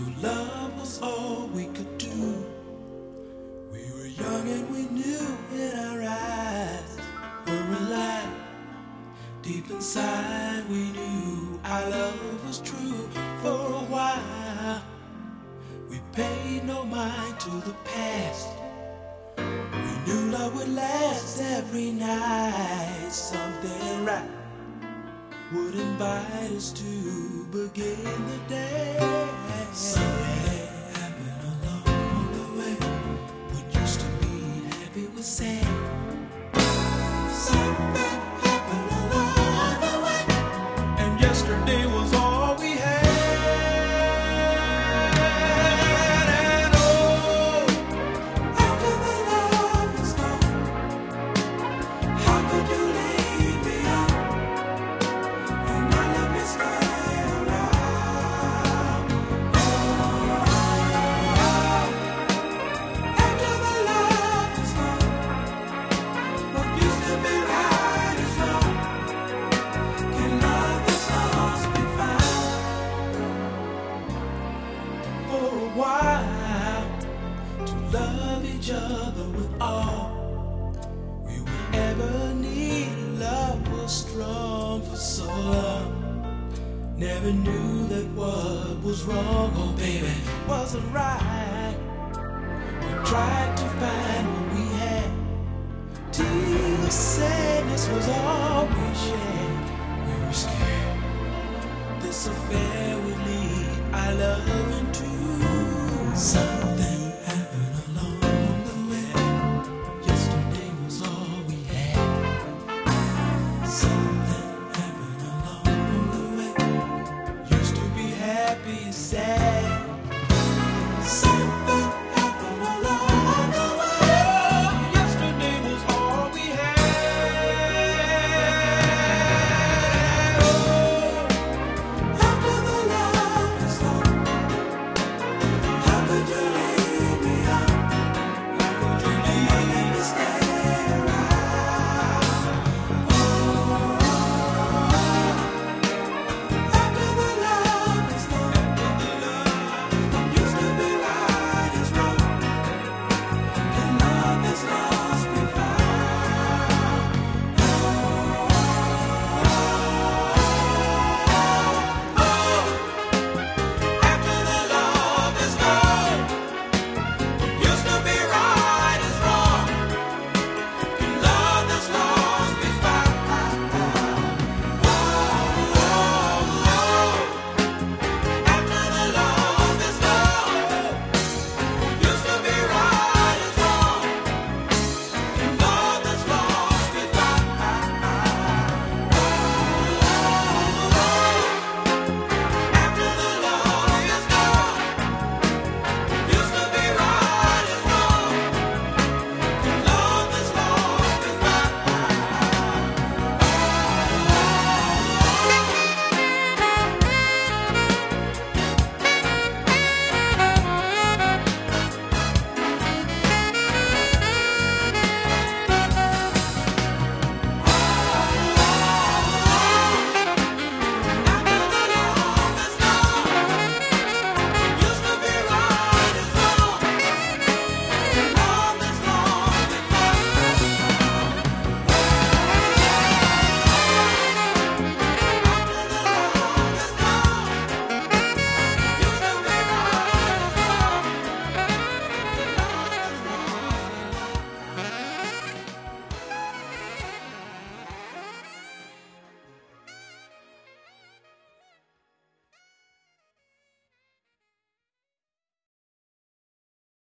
To love was all we could do. We were young and we knew in our eyes were alive. Deep inside, we knew our love was true for a while. We paid no mind to the past. We knew love would last every night. Something right would invite us to begin the day. Something happened along the way. What used to be happy was sad. Love each other with all we would ever need. Love was strong for so long. Never knew that what was wrong, oh baby, wasn't right. We tried to find what we had. Till sadness was all we shared. We were scared this affair would lead our love into something